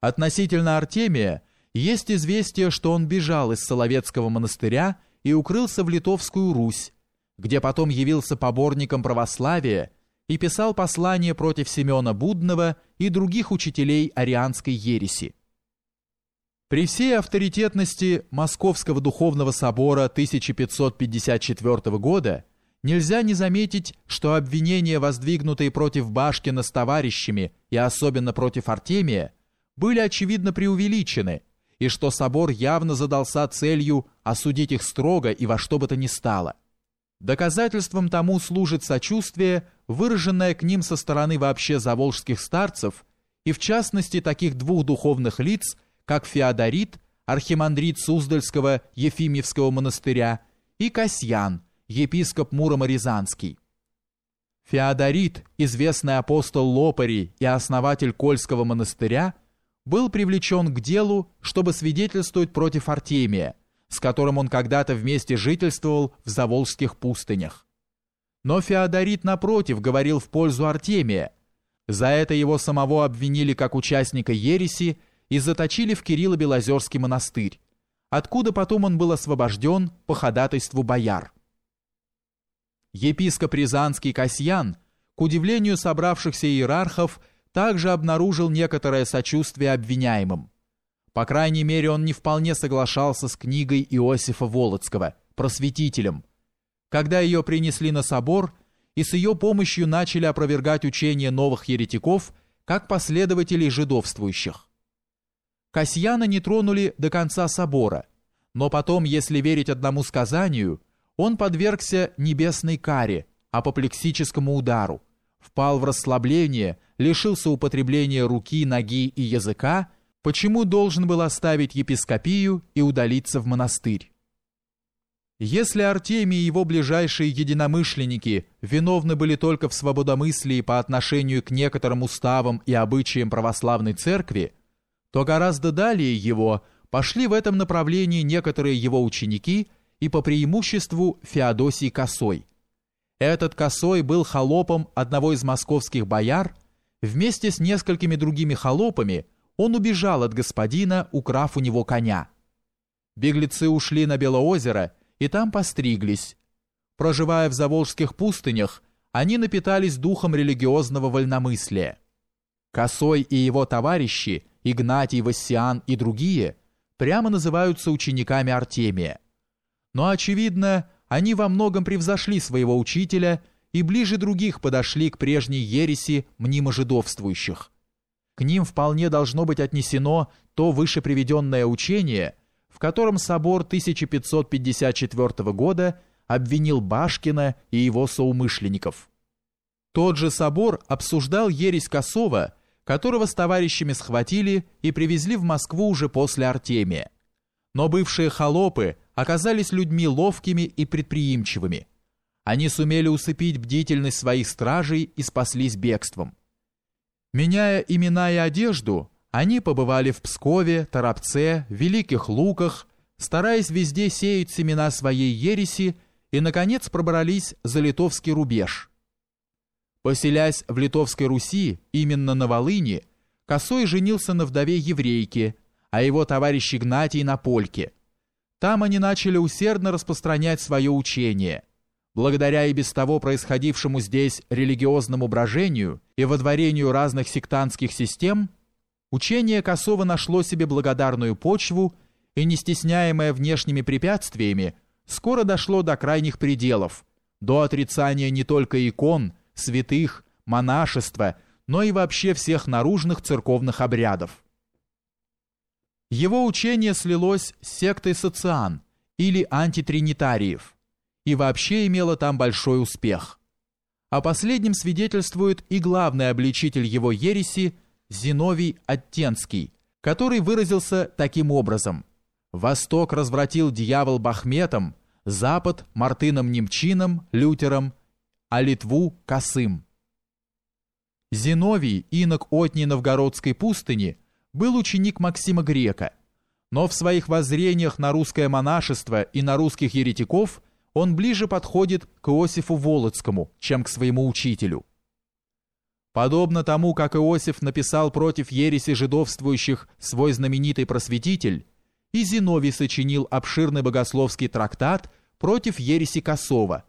Относительно Артемия есть известие, что он бежал из Соловецкого монастыря и укрылся в Литовскую Русь, где потом явился поборником православия и писал послания против Семена Будного и других учителей арианской ереси. При всей авторитетности Московского духовного собора 1554 года нельзя не заметить, что обвинения, воздвигнутые против Башкина с товарищами и особенно против Артемия, были очевидно преувеличены, и что собор явно задался целью осудить их строго и во что бы то ни стало. Доказательством тому служит сочувствие, выраженное к ним со стороны вообще заволжских старцев, и в частности таких двух духовных лиц – как Феодорит, архимандрит Суздальского Ефимьевского монастыря, и Касьян, епископ Муромо-Рязанский. Феодорит, известный апостол Лопари и основатель Кольского монастыря, был привлечен к делу, чтобы свидетельствовать против Артемия, с которым он когда-то вместе жительствовал в Заволжских пустынях. Но Феодорит, напротив, говорил в пользу Артемия. За это его самого обвинили как участника ереси и заточили в Кирилло-Белозерский монастырь, откуда потом он был освобожден по ходатайству бояр. Епископ Рязанский Касьян, к удивлению собравшихся иерархов, также обнаружил некоторое сочувствие обвиняемым. По крайней мере, он не вполне соглашался с книгой Иосифа Волоцкого «Просветителем», когда ее принесли на собор и с ее помощью начали опровергать учение новых еретиков как последователей жидовствующих. Касьяна не тронули до конца собора, но потом, если верить одному сказанию, он подвергся небесной каре, апоплексическому удару, впал в расслабление, лишился употребления руки, ноги и языка, почему должен был оставить епископию и удалиться в монастырь. Если Артемий и его ближайшие единомышленники виновны были только в свободомыслии по отношению к некоторым уставам и обычаям православной церкви, то гораздо далее его пошли в этом направлении некоторые его ученики и по преимуществу Феодосий Косой. Этот Косой был холопом одного из московских бояр, вместе с несколькими другими холопами он убежал от господина, украв у него коня. Беглецы ушли на Белоозеро и там постриглись. Проживая в заволжских пустынях, они напитались духом религиозного вольномыслия. Косой и его товарищи, Игнатий, Вассиан и другие, прямо называются учениками Артемия. Но, очевидно, они во многом превзошли своего учителя и ближе других подошли к прежней ереси мнимо-жидовствующих. К ним вполне должно быть отнесено то выше приведенное учение, в котором собор 1554 года обвинил Башкина и его соумышленников. Тот же собор обсуждал ересь Косова которого с товарищами схватили и привезли в Москву уже после Артемия. Но бывшие холопы оказались людьми ловкими и предприимчивыми. Они сумели усыпить бдительность своих стражей и спаслись бегством. Меняя имена и одежду, они побывали в Пскове, Торопце, Великих Луках, стараясь везде сеять семена своей ереси и, наконец, пробрались за литовский рубеж – Поселясь в Литовской Руси, именно на Волыни, Косой женился на вдове еврейке, а его товарищ Игнатий на польке. Там они начали усердно распространять свое учение. Благодаря и без того происходившему здесь религиозному брожению и водворению разных сектантских систем, учение Косова нашло себе благодарную почву и, не стесняемое внешними препятствиями, скоро дошло до крайних пределов, до отрицания не только икон, святых, монашества, но и вообще всех наружных церковных обрядов. Его учение слилось с сектой социан или антитринитариев и вообще имело там большой успех. О последнем свидетельствует и главный обличитель его ереси Зиновий Оттенский, который выразился таким образом «Восток развратил дьявол Бахметом, Запад – Мартыном Немчином, Лютером, а Литву – Косым. Зиновий, инок Отни Новгородской пустыни, был ученик Максима Грека, но в своих воззрениях на русское монашество и на русских еретиков он ближе подходит к Иосифу Волоцкому, чем к своему учителю. Подобно тому, как Иосиф написал против ереси жидовствующих свой знаменитый просветитель, и Зиновий сочинил обширный богословский трактат против ереси Косова –